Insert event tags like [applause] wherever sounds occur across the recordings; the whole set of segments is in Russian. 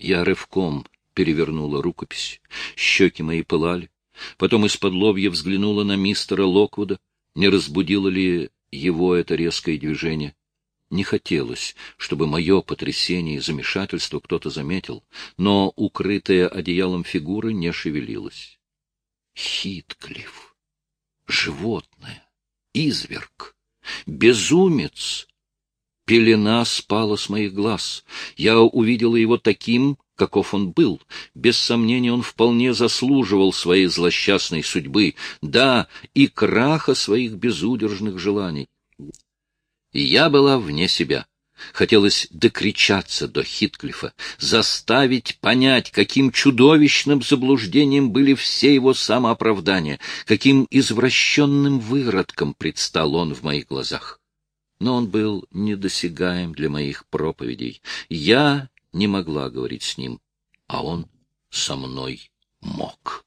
Я рывком перевернула рукопись, щеки мои пылали, потом из-под лобья взглянула на мистера Локвуда, не разбудило ли его это резкое движение. Не хотелось, чтобы мое потрясение и замешательство кто-то заметил, но укрытая одеялом фигура не шевелилась. Хитклифф, животное, изверг, безумец. Пелена спала с моих глаз. Я увидела его таким, каков он был. Без сомнения, он вполне заслуживал своей злосчастной судьбы, да, и краха своих безудержных желаний. Я была вне себя. Хотелось докричаться до Хитклифа, заставить понять, каким чудовищным заблуждением были все его самооправдания, каким извращенным выродком предстал он в моих глазах. Но он был недосягаем для моих проповедей. Я не могла говорить с ним, а он со мной мог.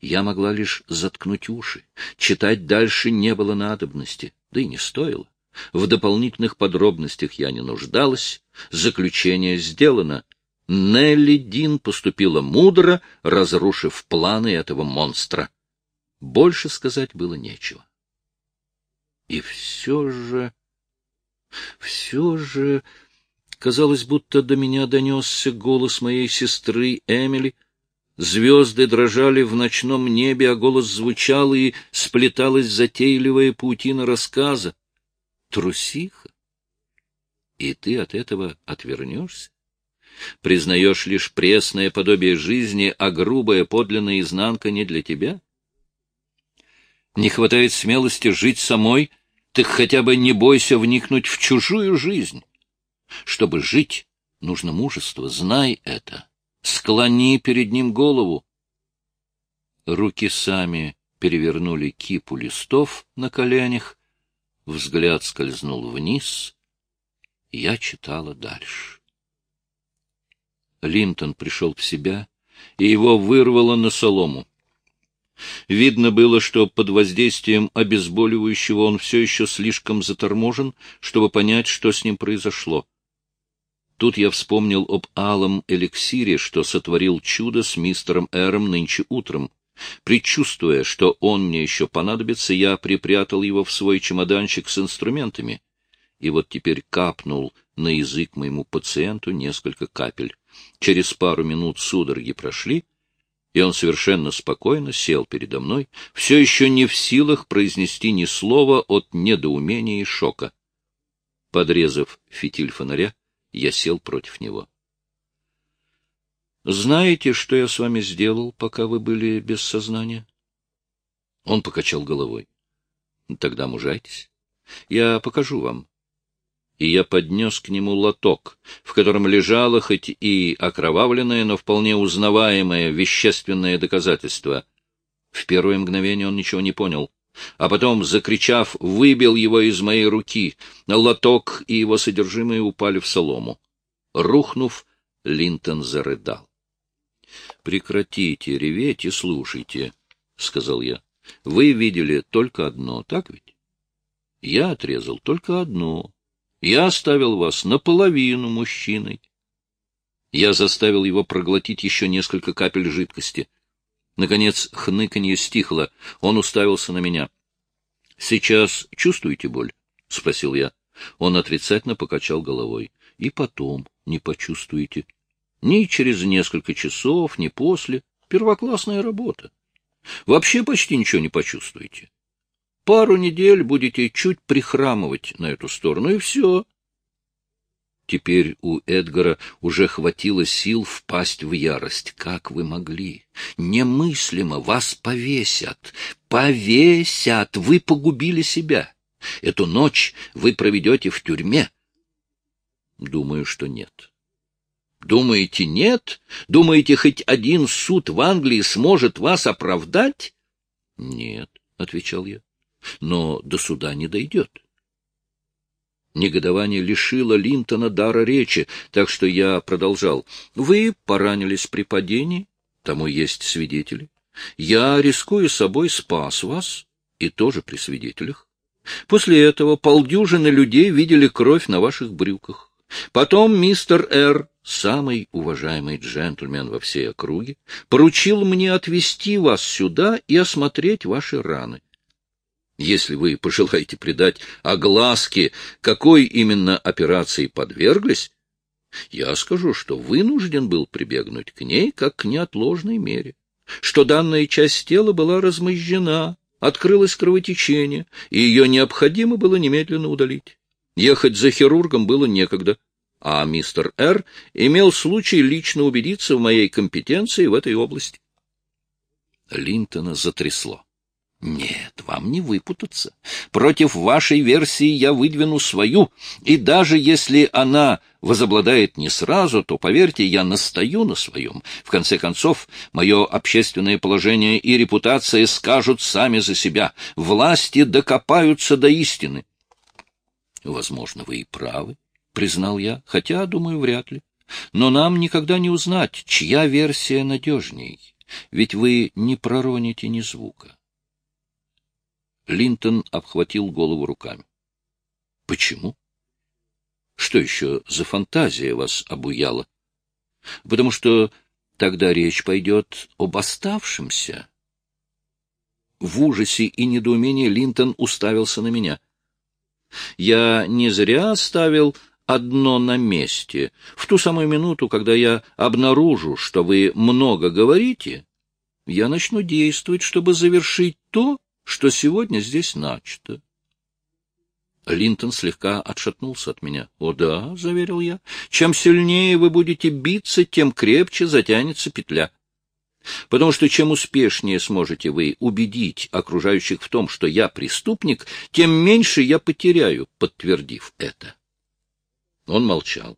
Я могла лишь заткнуть уши, читать дальше не было надобности, да и не стоило. В дополнительных подробностях я не нуждалась. Заключение сделано. Нелли Дин поступила мудро, разрушив планы этого монстра. Больше сказать было нечего. И все же... Все же... Казалось, будто до меня донесся голос моей сестры Эмили. Звезды дрожали в ночном небе, а голос звучал, и сплеталась затейливая паутина рассказа трусиха. И ты от этого отвернешься? Признаешь лишь пресное подобие жизни, а грубая подлинная изнанка не для тебя? Не хватает смелости жить самой, так хотя бы не бойся вникнуть в чужую жизнь. Чтобы жить, нужно мужество, знай это. Склони перед ним голову. Руки сами перевернули кипу листов на коленях, Взгляд скользнул вниз. Я читала дальше. Линтон пришел в себя, и его вырвало на солому. Видно было, что под воздействием обезболивающего он все еще слишком заторможен, чтобы понять, что с ним произошло. Тут я вспомнил об алом эликсире, что сотворил чудо с мистером Эром нынче утром. Предчувствуя, что он мне еще понадобится, я припрятал его в свой чемоданчик с инструментами. И вот теперь капнул на язык моему пациенту несколько капель. Через пару минут судороги прошли, и он совершенно спокойно сел передо мной, все еще не в силах произнести ни слова от недоумения и шока. Подрезав фитиль фонаря, я сел против него. Знаете, что я с вами сделал, пока вы были без сознания? Он покачал головой. Тогда мужайтесь. Я покажу вам. И я поднес к нему лоток, в котором лежало хоть и окровавленное, но вполне узнаваемое вещественное доказательство. В первое мгновение он ничего не понял, а потом, закричав, выбил его из моей руки. Лоток и его содержимое упали в солому. Рухнув, Линтон зарыдал. — Прекратите реветь и слушайте, — сказал я. — Вы видели только одно, так ведь? Я отрезал только одно. Я оставил вас наполовину мужчиной. Я заставил его проглотить еще несколько капель жидкости. Наконец хныканье стихло. Он уставился на меня. — Сейчас чувствуете боль? — спросил я. Он отрицательно покачал головой. — И потом не почувствуете. — ни через несколько часов, ни после. Первоклассная работа. Вообще почти ничего не почувствуете. Пару недель будете чуть прихрамывать на эту сторону, и все. Теперь у Эдгара уже хватило сил впасть в ярость. Как вы могли? Немыслимо, вас повесят. Повесят! Вы погубили себя. Эту ночь вы проведете в тюрьме. Думаю, что нет. Думаете, нет? Думаете, хоть один суд в Англии сможет вас оправдать? — Нет, — отвечал я, — но до суда не дойдет. Негодование лишило Линтона дара речи, так что я продолжал. Вы поранились при падении, тому есть свидетели. Я, рискуя собой, спас вас, и тоже при свидетелях. После этого полдюжины людей видели кровь на ваших брюках. Потом мистер Р., самый уважаемый джентльмен во всей округе, поручил мне отвезти вас сюда и осмотреть ваши раны. Если вы пожелаете придать огласке, какой именно операции подверглись, я скажу, что вынужден был прибегнуть к ней как к неотложной мере, что данная часть тела была размозжена, открылось кровотечение, и ее необходимо было немедленно удалить. Ехать за хирургом было некогда, а мистер Р. имел случай лично убедиться в моей компетенции в этой области. Линтона затрясло. Нет, вам не выпутаться. Против вашей версии я выдвину свою, и даже если она возобладает не сразу, то, поверьте, я настаю на своем. В конце концов, мое общественное положение и репутация скажут сами за себя. Власти докопаются до истины. Возможно, вы и правы, — признал я, хотя, думаю, вряд ли. Но нам никогда не узнать, чья версия надежней, ведь вы не пророните ни звука. Линтон обхватил голову руками. — Почему? Что еще за фантазия вас обуяла? — Потому что тогда речь пойдет об оставшемся. В ужасе и недоумении Линтон уставился на меня. Я не зря оставил одно на месте. В ту самую минуту, когда я обнаружу, что вы много говорите, я начну действовать, чтобы завершить то, что сегодня здесь начато. Линтон слегка отшатнулся от меня. — О да, — заверил я, — чем сильнее вы будете биться, тем крепче затянется петля. Потому что чем успешнее сможете вы убедить окружающих в том, что я преступник, тем меньше я потеряю, подтвердив это. Он молчал.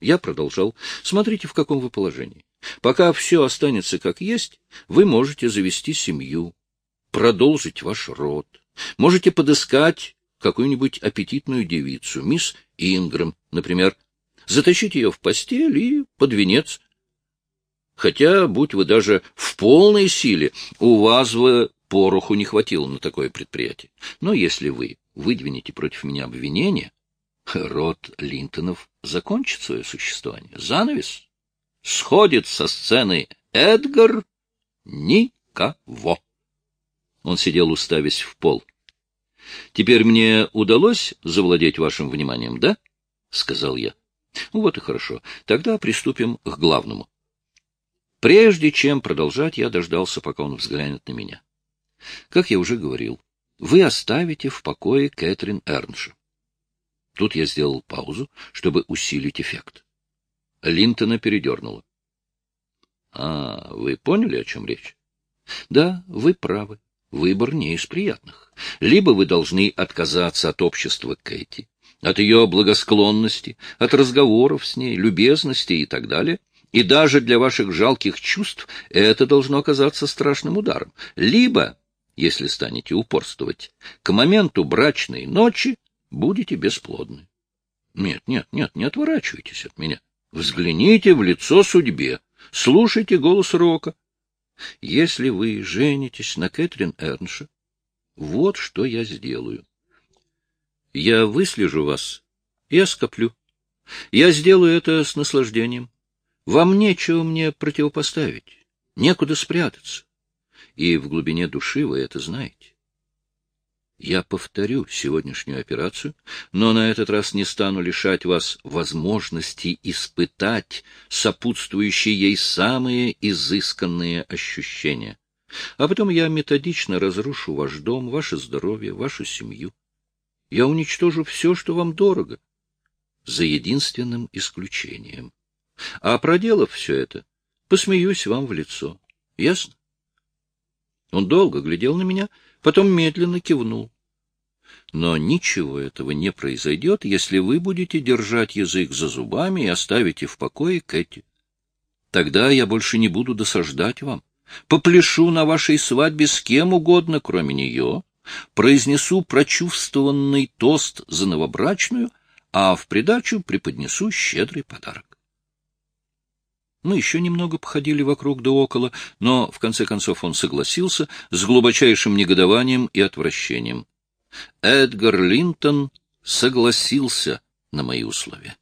Я продолжал. Смотрите, в каком вы положении. Пока все останется как есть, вы можете завести семью, продолжить ваш род. Можете подыскать какую-нибудь аппетитную девицу, мисс Ингрэм, например, затащить ее в постель и под венец. Хотя, будь вы даже в полной силе, у вас бы пороху не хватило на такое предприятие. Но если вы выдвинете против меня обвинение, род Линтонов закончит свое существование. Занавес. Сходит со сцены Эдгар никого. Он сидел, уставясь в пол. — Теперь мне удалось завладеть вашим вниманием, да? — сказал я. — Вот и хорошо. Тогда приступим к главному. Прежде чем продолжать, я дождался, пока он взглянет на меня. Как я уже говорил, вы оставите в покое Кэтрин Эрнша. Тут я сделал паузу, чтобы усилить эффект. Линтона передернула. — А, вы поняли, о чем речь? — Да, вы правы. Выбор не из приятных. Либо вы должны отказаться от общества Кэти, от ее благосклонности, от разговоров с ней, любезности и так далее, и даже для ваших жалких чувств это должно оказаться страшным ударом. Либо, если станете упорствовать, к моменту брачной ночи будете бесплодны. Нет, нет, нет, не отворачивайтесь от меня. Взгляните в лицо судьбе, слушайте голос Рока, если вы женитесь на Кэтрин Эрнша, вот что я сделаю. Я выслежу вас и оскоплю. Я сделаю это с наслаждением. Вам нечего мне противопоставить, некуда спрятаться. И в глубине души вы это знаете. Я повторю сегодняшнюю операцию, но на этот раз не стану лишать вас возможности испытать сопутствующие ей самые изысканные ощущения. А потом я методично разрушу ваш дом, ваше здоровье, вашу семью. Я уничтожу все, что вам дорого, за единственным исключением. А проделав все это, посмеюсь вам в лицо. Ясно? Он долго глядел на меня, — потом медленно кивнул. Но ничего этого не произойдет, если вы будете держать язык за зубами и оставите в покое Кэти. Тогда я больше не буду досаждать вам. Попляшу на вашей свадьбе с кем угодно, кроме нее, произнесу прочувствованный тост за новобрачную, а в придачу преподнесу щедрый подарок. Мы еще немного походили вокруг да около, но в конце концов он согласился с глубочайшим негодованием и отвращением. Эдгар Линтон согласился на мои условия.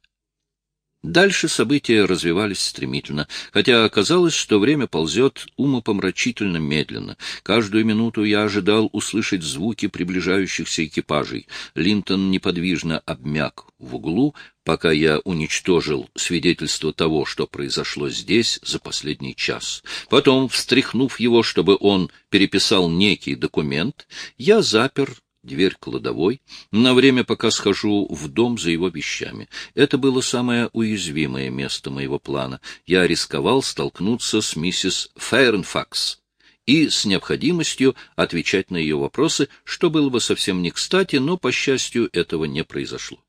Дальше события развивались стремительно, хотя оказалось, что время ползет умопомрачительно медленно. Каждую минуту я ожидал услышать звуки приближающихся экипажей. Линтон неподвижно обмяк в углу, пока я уничтожил свидетельство того, что произошло здесь за последний час. Потом, встряхнув его, чтобы он переписал некий документ, я запер дверь кладовой, на время пока схожу в дом за его вещами. Это было самое уязвимое место моего плана. Я рисковал столкнуться с миссис Фейрнфакс и с необходимостью отвечать на ее вопросы, что было бы совсем не кстати, но, по счастью, этого не произошло.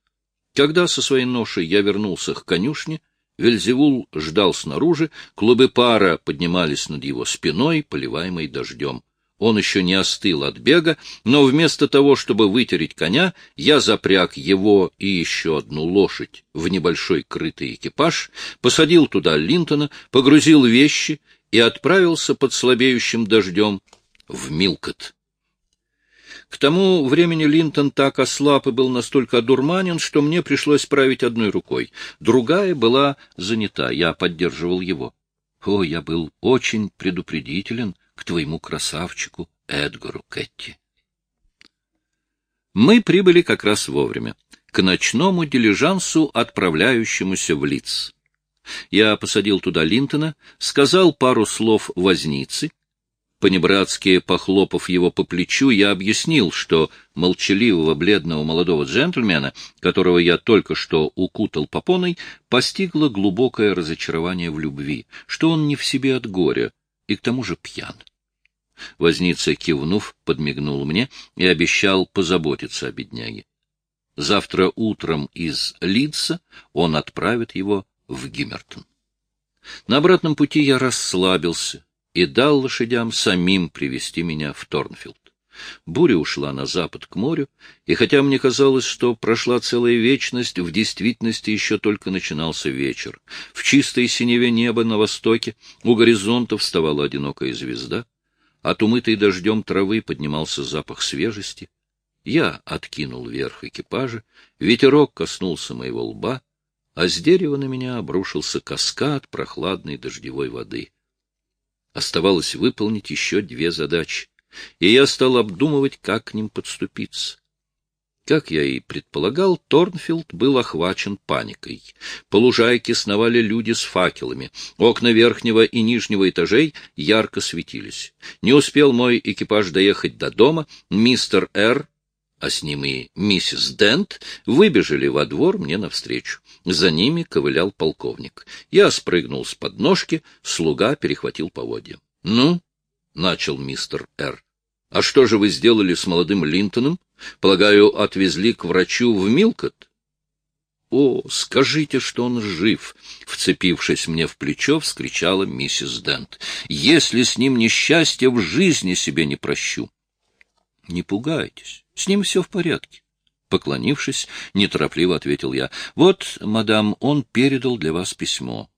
Когда со своей ношей я вернулся к конюшне, Вельзевул ждал снаружи, клубы пара поднимались над его спиной, поливаемой дождем. Он еще не остыл от бега, но вместо того, чтобы вытереть коня, я запряг его и еще одну лошадь в небольшой крытый экипаж, посадил туда Линтона, погрузил вещи и отправился под слабеющим дождем в Милкот. К тому времени Линтон так ослаб и был настолько одурманен, что мне пришлось править одной рукой. Другая была занята, я поддерживал его. О, я был очень предупредителен, к твоему красавчику Эдгару Кэтти. Мы прибыли как раз вовремя, к ночному дилижансу, отправляющемуся в Лиц. Я посадил туда Линтона, сказал пару слов возницы. Понебратски похлопав его по плечу, я объяснил, что молчаливого бледного молодого джентльмена, которого я только что укутал попоной, постигло глубокое разочарование в любви, что он не в себе от горя и к тому же пьян. Возница, кивнув, подмигнул мне и обещал позаботиться о бедняге. Завтра утром из Лидса он отправит его в Гиммертон. На обратном пути я расслабился и дал лошадям самим привести меня в Торнфилд. Буря ушла на запад к морю, и хотя мне казалось, что прошла целая вечность, в действительности еще только начинался вечер. В чистой синеве неба на востоке у горизонта вставала одинокая звезда — от умытой дождем травы поднимался запах свежести. Я откинул вверх экипажа, ветерок коснулся моего лба, а с дерева на меня обрушился каскад прохладной дождевой воды. Оставалось выполнить еще две задачи, и я стал обдумывать, как к ним подступиться. Как я и предполагал, Торнфилд был охвачен паникой. По лужайке сновали люди с факелами. Окна верхнего и нижнего этажей ярко светились. Не успел мой экипаж доехать до дома, мистер Р., а с ним и миссис Дент, выбежали во двор мне навстречу. За ними ковылял полковник. Я спрыгнул с подножки, слуга перехватил поводья. — Ну? — начал мистер Р. — А что же вы сделали с молодым Линтоном? Полагаю, отвезли к врачу в Милкот? — О, скажите, что он жив! — вцепившись мне в плечо, вскричала миссис Дент. — Если с ним несчастье, в жизни себе не прощу. — Не пугайтесь, с ним все в порядке. Поклонившись, неторопливо ответил я. — Вот, мадам, он передал для вас письмо.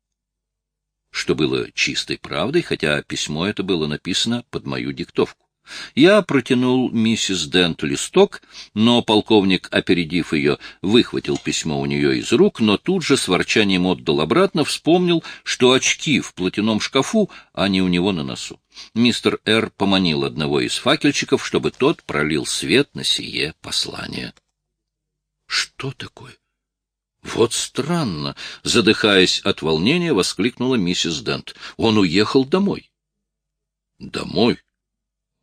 Что было чистой правдой, хотя письмо это было написано под мою диктовку. Я протянул миссис Дент листок, но полковник, опередив ее, выхватил письмо у нее из рук, но тут же с ворчанием отдал обратно, вспомнил, что очки в платяном шкафу, а не у него на носу. Мистер Р. поманил одного из факельчиков, чтобы тот пролил свет на сие послание. — Что такое? — Вот странно! — задыхаясь от волнения, воскликнула миссис Дент. — Он уехал домой. — Домой?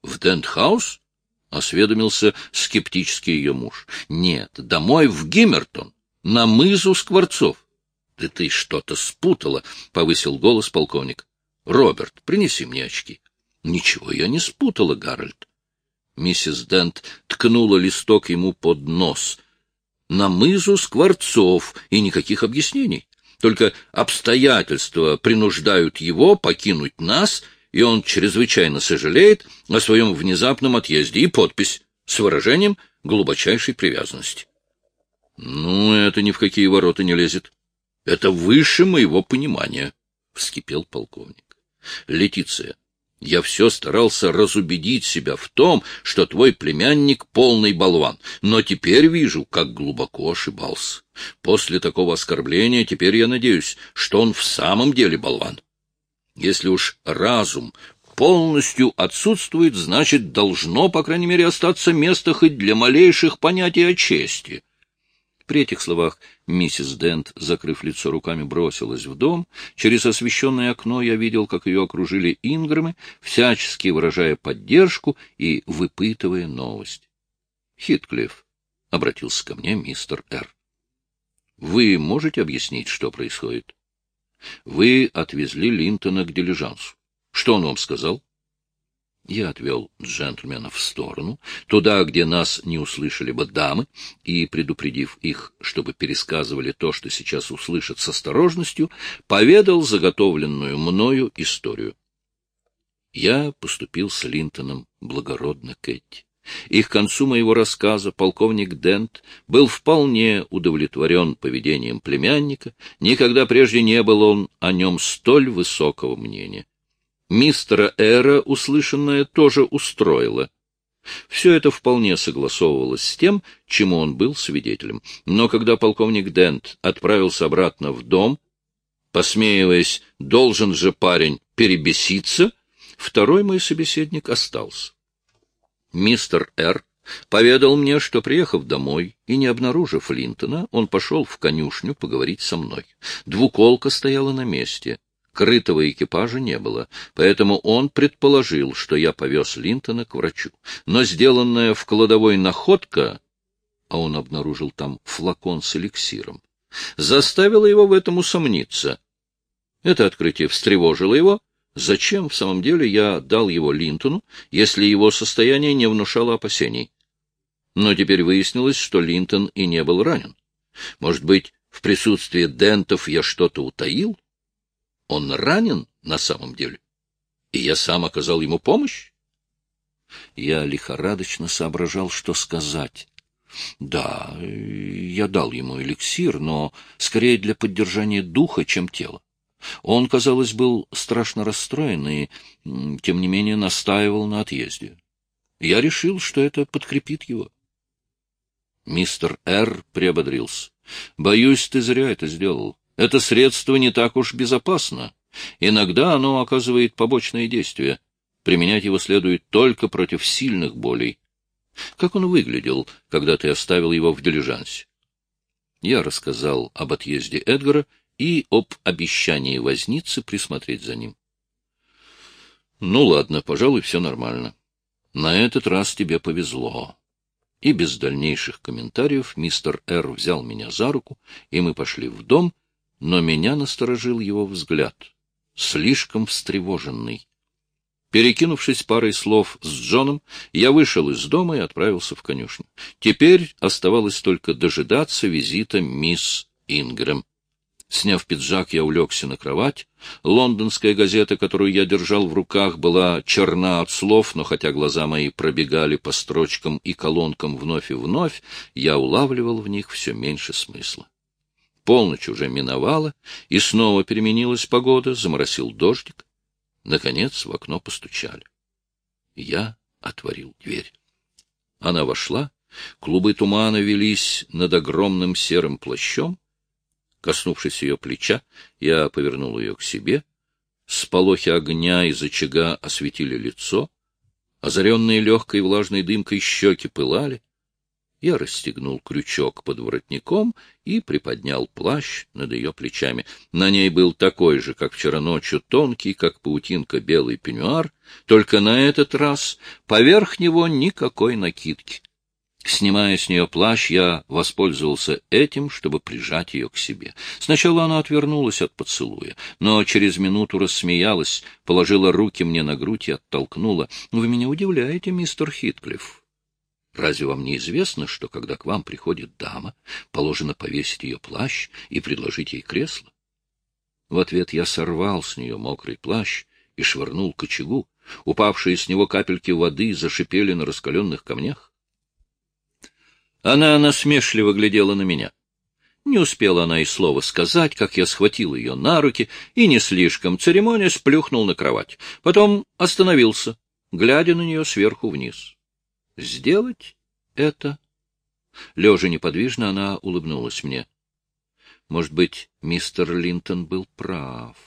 В Дентхаус? — осведомился скептически ее муж. — Нет, домой в Гиммертон, на мызу Скворцов. — Да ты что-то спутала, — повысил голос полковник. — Роберт, принеси мне очки. — Ничего я не спутала, Гарольд. Миссис Дент ткнула листок ему под нос. На мызу Скворцов, и никаких объяснений. Только обстоятельства принуждают его покинуть нас — и он чрезвычайно сожалеет о своем внезапном отъезде, и подпись с выражением глубочайшей привязанности. Ну, это ни в какие ворота не лезет. Это выше моего понимания, — вскипел полковник. Летиция, Я все старался разубедить себя в том, что твой племянник — полный болван, но теперь вижу, как глубоко ошибался. После такого оскорбления теперь я надеюсь, что он в самом деле болван. Если уж разум полностью отсутствует, значит, должно, по крайней мере, остаться место хоть для малейших понятий о чести. При этих словах миссис Дент, закрыв лицо руками, бросилась в дом. Через освещенное окно я видел, как ее окружили инграмы, всячески выражая поддержку и выпытывая новость. — Хитклифф, — обратился ко мне мистер Р. — Вы можете объяснить, что происходит? Вы отвезли Линтона к дилижансу. Что он вам сказал? Я отвел джентльменов в сторону, туда, где нас не услышали бы дамы, и, предупредив их, чтобы пересказывали то, что сейчас услышат с осторожностью, поведал заготовленную мною историю. Я поступил с Линтоном благородно, Кэти. И к концу моего рассказа полковник Дент был вполне удовлетворен поведением племянника, никогда прежде не был он о нем столь высокого мнения. Мистера Эра услышанное тоже устроило. Все это вполне согласовывалось с тем, чему он был свидетелем. Но когда полковник Дент отправился обратно в дом, посмеиваясь, должен же парень перебеситься, второй мой собеседник остался. Мистер Р. поведал мне, что, приехав домой и не обнаружив Линтона, он пошел в конюшню поговорить со мной. Двуколка стояла на месте. Крытого экипажа не было, поэтому он предположил, что я повез Линтона к врачу. Но сделанная в кладовой находка, а он обнаружил там флакон с эликсиром, заставила его в этом усомниться. Это открытие встревожило его. Зачем, в самом деле, я дал его Линтону, если его состояние не внушало опасений? Но теперь выяснилось, что Линтон и не был ранен. Может быть, в присутствии дентов я что-то утаил? Он ранен на самом деле? И я сам оказал ему помощь? Я лихорадочно соображал, что сказать. Да, я дал ему эликсир, но скорее для поддержания духа, чем тела. Он, казалось, был страшно расстроен и, тем не менее, настаивал на отъезде. Я решил, что это подкрепит его. Мистер Р. приободрился. — Боюсь, ты зря это сделал. Это средство не так уж безопасно. Иногда оно оказывает побочное действие. Применять его следует только против сильных болей. Как он выглядел, когда ты оставил его в дилижансе? Я рассказал об отъезде Эдгара и об обещании возницы присмотреть за ним. Ну ладно, пожалуй, все нормально. На этот раз тебе повезло. И без дальнейших комментариев мистер Р. взял меня за руку, и мы пошли в дом, но меня насторожил его взгляд, слишком встревоженный. Перекинувшись парой слов с Джоном, я вышел из дома и отправился в конюшню. Теперь оставалось только дожидаться визита мисс Ингрэм. Сняв пиджак, я улегся на кровать. Лондонская газета, которую я держал в руках, была черна от слов, но хотя глаза мои пробегали по строчкам и колонкам вновь и вновь, я улавливал в них все меньше смысла. Полночь уже миновала, и снова переменилась погода, заморосил дождик. Наконец в окно постучали. Я отворил дверь. Она вошла, клубы тумана велись над огромным серым плащом. Коснувшись ее плеча, я повернул ее к себе. Сполохи огня из очага осветили лицо. Озаренные легкой влажной дымкой щеки пылали. Я расстегнул крючок под воротником и приподнял плащ над ее плечами. На ней был такой же, как вчера ночью, тонкий, как паутинка, белый пеньюар, только на этот раз поверх него никакой накидки. Снимая с нее плащ, я воспользовался этим, чтобы прижать ее к себе. Сначала она отвернулась от поцелуя, но через минуту рассмеялась, положила руки мне на грудь и оттолкнула. — Вы меня удивляете, мистер Хитклифф. Разве вам не известно, что, когда к вам приходит дама, положено повесить ее плащ и предложить ей кресло? В ответ я сорвал с нее мокрый плащ и швырнул к очагу. Упавшие с него капельки воды зашипели на раскаленных камнях. Она насмешливо глядела на меня. Не успела она и слова сказать, как я схватил ее на руки и, не слишком церемонясь, плюхнул на кровать. Потом остановился, глядя на нее сверху вниз. Сделать это? Лежа неподвижно, она улыбнулась мне. Может быть, мистер Линтон был прав.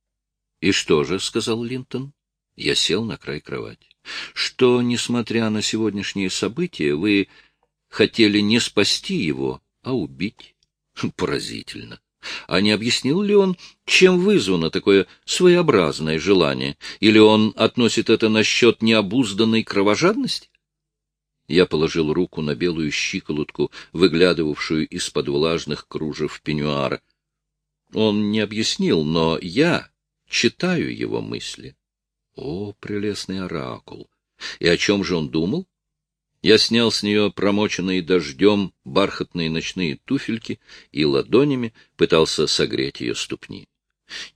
— И что же? — сказал Линтон. Я сел на край кровати. — Что, несмотря на сегодняшние события, вы хотели не спасти его, а убить? [laughs] Поразительно. А не объяснил ли он, чем вызвано такое своеобразное желание? Или он относит это насчет необузданной кровожадности? Я положил руку на белую щиколотку, выглядывавшую из-под влажных кружев пеньюара. Он не объяснил, но я читаю его мысли. О, прелестный оракул! И о чем же он думал? Я снял с нее промоченные дождем бархатные ночные туфельки и ладонями пытался согреть ее ступни.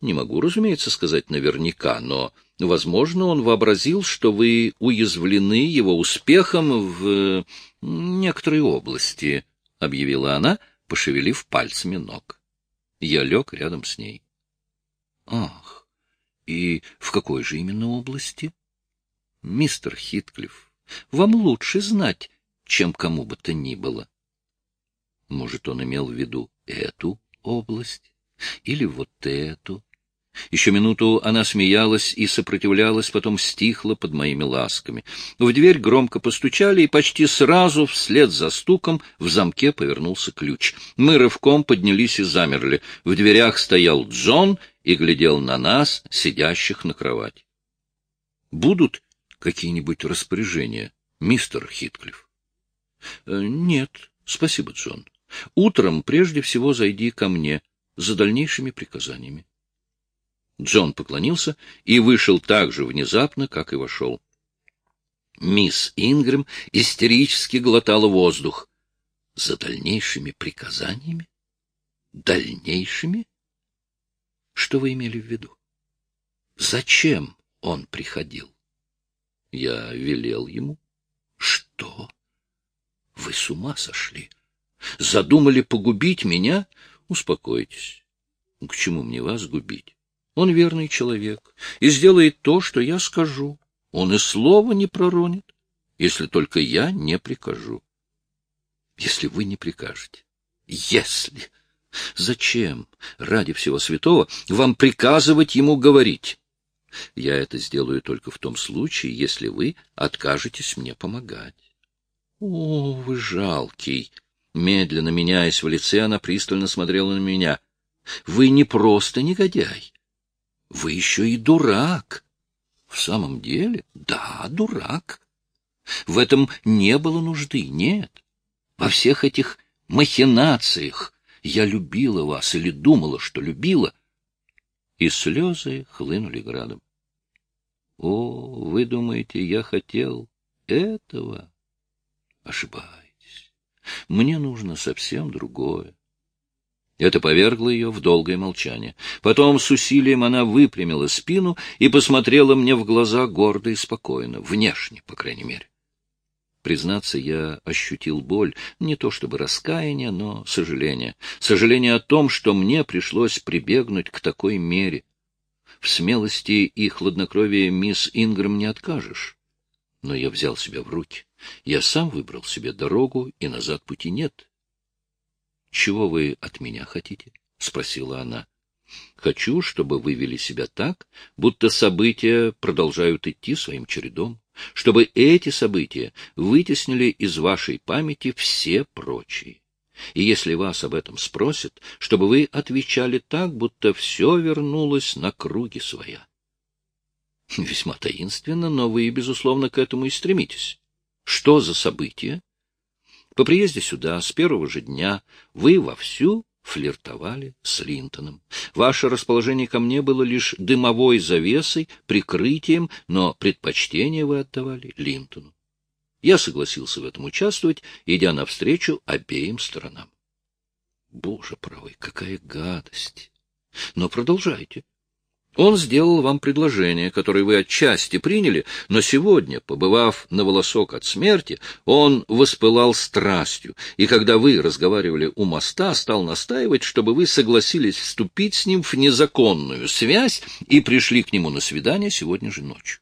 Не могу, разумеется, сказать наверняка, но, возможно, он вообразил, что вы уязвлены его успехом в некоторой области, — объявила она, пошевелив пальцами ног. Я лег рядом с ней. — Ах, и в какой же именно области? — Мистер Хитклифф, вам лучше знать, чем кому бы то ни было. Может, он имел в виду эту область или вот эту? Еще минуту она смеялась и сопротивлялась, потом стихла под моими ласками. В дверь громко постучали, и почти сразу, вслед за стуком, в замке повернулся ключ. Мы рывком поднялись и замерли. В дверях стоял Джон и глядел на нас, сидящих на кровати. — Будут какие-нибудь распоряжения, мистер Хитклифф? Э, — Нет, спасибо, Джон. Утром прежде всего зайди ко мне за дальнейшими приказаниями. Джон поклонился и вышел так же внезапно, как и вошел. Мисс Ингрэм истерически глотала воздух. За дальнейшими приказаниями? Дальнейшими? Что вы имели в виду? Зачем он приходил? Я велел ему. Что? Вы с ума сошли? Задумали погубить меня? Успокойтесь. К чему мне вас губить? Он верный человек и сделает то, что я скажу. Он и слова не проронит, если только я не прикажу. Если вы не прикажете. Если. Зачем, ради всего святого, вам приказывать ему говорить? Я это сделаю только в том случае, если вы откажетесь мне помогать. О, вы жалкий! Медленно меняясь в лице, она пристально смотрела на меня. Вы не просто негодяй. Вы еще и дурак. В самом деле? Да, дурак. В этом не было нужды, нет. Во всех этих махинациях я любила вас или думала, что любила — и слезы хлынули градом. О, вы думаете, я хотел этого? Ошибаетесь. Мне нужно совсем другое. Это повергло ее в долгое молчание. Потом с усилием она выпрямила спину и посмотрела мне в глаза гордо и спокойно, внешне, по крайней мере. Признаться, я ощутил боль, не то чтобы раскаяние, но сожаление. Сожаление о том, что мне пришлось прибегнуть к такой мере. В смелости и хладнокровии мисс Ингрэм не откажешь. Но я взял себя в руки. Я сам выбрал себе дорогу, и назад пути нет. — Чего вы от меня хотите? — спросила она. — Хочу, чтобы вы вели себя так, будто события продолжают идти своим чередом чтобы эти события вытеснили из вашей памяти все прочие. И если вас об этом спросят, чтобы вы отвечали так, будто все вернулось на круги своя. Весьма таинственно, но вы, безусловно, к этому и стремитесь. Что за события? По приезде сюда, с первого же дня, вы вовсю флиртовали с Линтоном. Ваше расположение ко мне было лишь дымовой завесой, прикрытием, но предпочтение вы отдавали Линтону. Я согласился в этом участвовать, идя навстречу обеим сторонам. Боже правый, какая гадость! Но продолжайте. Он сделал вам предложение, которое вы отчасти приняли, но сегодня, побывав на волосок от смерти, он воспылал страстью, и когда вы разговаривали у моста, стал настаивать, чтобы вы согласились вступить с ним в незаконную связь и пришли к нему на свидание сегодня же ночью.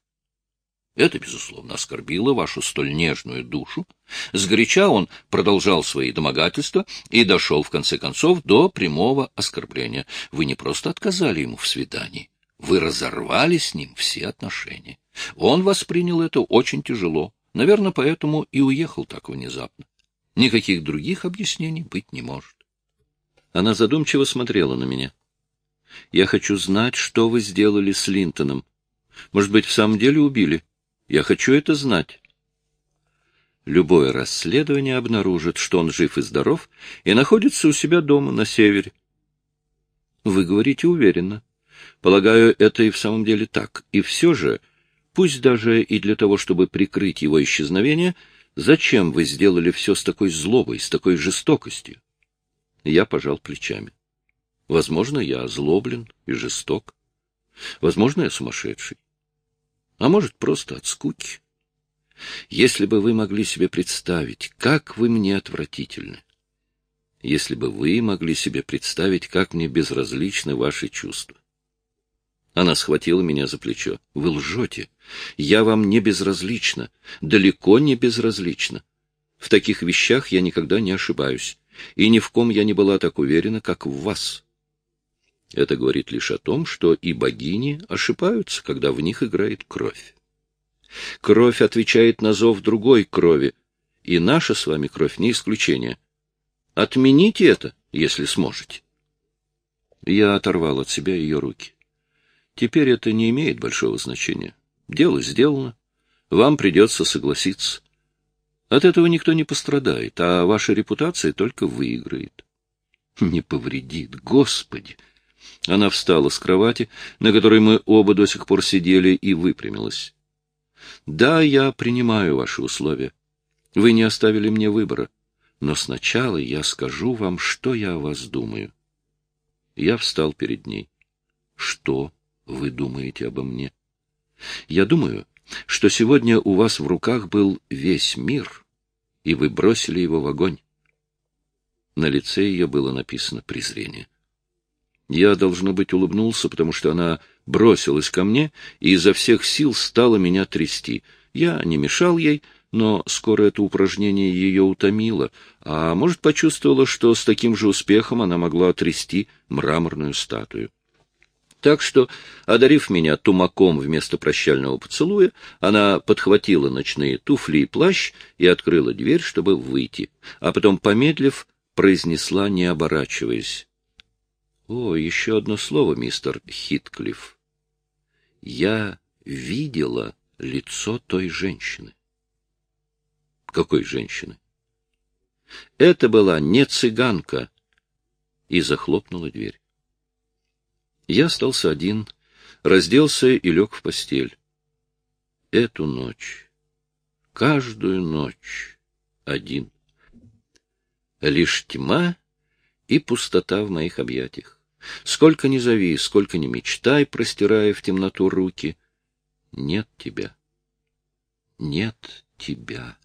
Это, безусловно, оскорбило вашу столь нежную душу. Сгоряча он продолжал свои домогательства и дошел, в конце концов, до прямого оскорбления. Вы не просто отказали ему в свидании, вы разорвали с ним все отношения. Он воспринял это очень тяжело, наверное, поэтому и уехал так внезапно. Никаких других объяснений быть не может. Она задумчиво смотрела на меня. Я хочу знать, что вы сделали с Линтоном. Может быть, в самом деле убили? Я хочу это знать. Любое расследование обнаружит, что он жив и здоров и находится у себя дома на севере. Вы говорите уверенно. Полагаю, это и в самом деле так. И все же, пусть даже и для того, чтобы прикрыть его исчезновение, зачем вы сделали все с такой злобой, с такой жестокостью? Я пожал плечами. Возможно, я озлоблен и жесток. Возможно, я сумасшедший. А может, просто от скуки. Если бы вы могли себе представить, как вы мне отвратительны. Если бы вы могли себе представить, как мне безразличны ваши чувства. Она схватила меня за плечо. — Вы лжете. Я вам не безразлична, далеко не безразлична. В таких вещах я никогда не ошибаюсь, и ни в ком я не была так уверена, как в вас. Это говорит лишь о том, что и богини ошибаются, когда в них играет кровь. Кровь отвечает на зов другой крови, и наша с вами кровь не исключение. Отмените это, если сможете. Я оторвал от себя ее руки. Теперь это не имеет большого значения. Дело сделано. Вам придется согласиться. От этого никто не пострадает, а ваша репутация только выиграет. Не повредит, Господи! Она встала с кровати, на которой мы оба до сих пор сидели, и выпрямилась. Да, я принимаю ваши условия. Вы не оставили мне выбора. Но сначала я скажу вам, что я о вас думаю. Я встал перед ней. Что вы думаете обо мне? Я думаю, что сегодня у вас в руках был весь мир, и вы бросили его в огонь. На лице ее было написано презрение. Я, должно быть, улыбнулся, потому что она бросилась ко мне и изо всех сил стала меня трясти. Я не мешал ей, но скоро это упражнение ее утомило, а, может, почувствовала, что с таким же успехом она могла трясти мраморную статую. Так что, одарив меня тумаком вместо прощального поцелуя, она подхватила ночные туфли и плащ и открыла дверь, чтобы выйти, а потом, помедлив, произнесла, не оборачиваясь. — О, еще одно слово, мистер Хитклифф. Я видела лицо той женщины. — Какой женщины? — Это была не цыганка. И захлопнула дверь. Я остался один, разделся и лег в постель. Эту ночь, каждую ночь, один. Лишь тьма и пустота в моих объятиях. Сколько ни зови, сколько ни мечтай, простирая в темноту руки, нет тебя. Нет тебя.